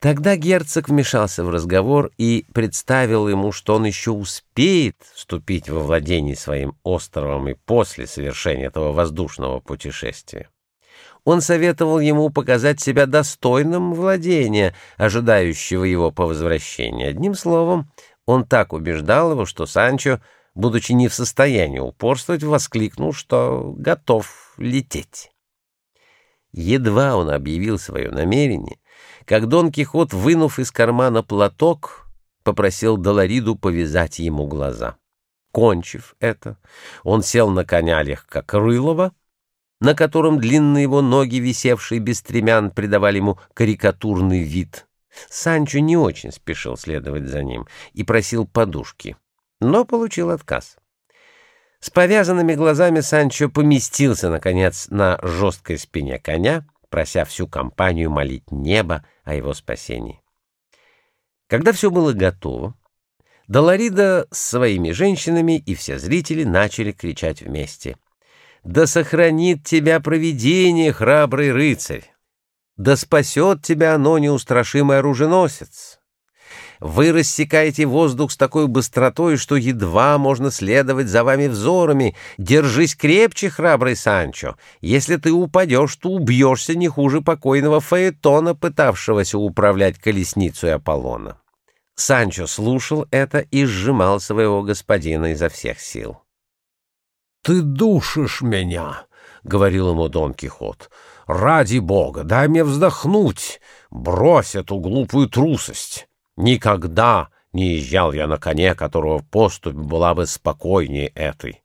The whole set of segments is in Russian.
Тогда герцог вмешался в разговор и представил ему, что он еще успеет вступить во владение своим островом и после совершения этого воздушного путешествия. Он советовал ему показать себя достойным владения, ожидающего его по возвращении. Одним словом, он так убеждал его, что Санчо, будучи не в состоянии упорствовать, воскликнул, что готов лететь. Едва он объявил свое намерение, как Дон Кихот, вынув из кармана платок, попросил Долориду повязать ему глаза. Кончив это, он сел на коня легкокрылого, на котором длинные его ноги, висевшие без стремян, придавали ему карикатурный вид. Санчо не очень спешил следовать за ним и просил подушки, но получил отказ. С повязанными глазами Санчо поместился, наконец, на жесткой спине коня, прося всю компанию молить небо о его спасении. Когда все было готово, Долорида с своими женщинами и все зрители начали кричать вместе. «Да сохранит тебя провидение, храбрый рыцарь! Да спасет тебя оно, неустрашимый оруженосец!» Вы рассекаете воздух с такой быстротой, что едва можно следовать за вами взорами. Держись крепче, храбрый Санчо. Если ты упадешь, то убьешься не хуже покойного Фаэтона, пытавшегося управлять колесницей Аполлона. Санчо слушал это и сжимал своего господина изо всех сил. «Ты душишь меня!» — говорил ему Дон Кихот. «Ради бога, дай мне вздохнуть! Брось эту глупую трусость!» Никогда не езжал я на коне, которого поступь была бы спокойнее этой.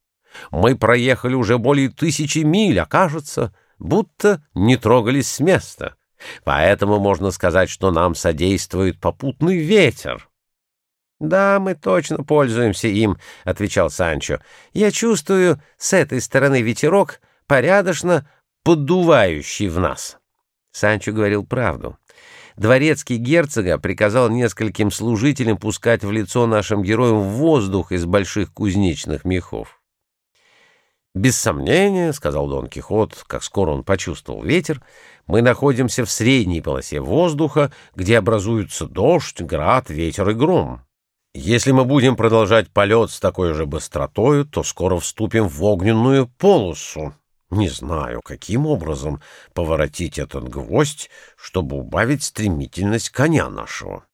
Мы проехали уже более тысячи миль, а кажется, будто не трогались с места. Поэтому можно сказать, что нам содействует попутный ветер. — Да, мы точно пользуемся им, — отвечал Санчо. — Я чувствую с этой стороны ветерок, порядочно поддувающий в нас. Санчо говорил правду. Дворецкий герцога приказал нескольким служителям пускать в лицо нашим героям воздух из больших кузнечных мехов. «Без сомнения, — сказал Дон Кихот, как скоро он почувствовал ветер, — мы находимся в средней полосе воздуха, где образуются дождь, град, ветер и гром. Если мы будем продолжать полет с такой же быстротою, то скоро вступим в огненную полосу. Не знаю, каким образом поворотить этот гвоздь, чтобы убавить стремительность коня нашего.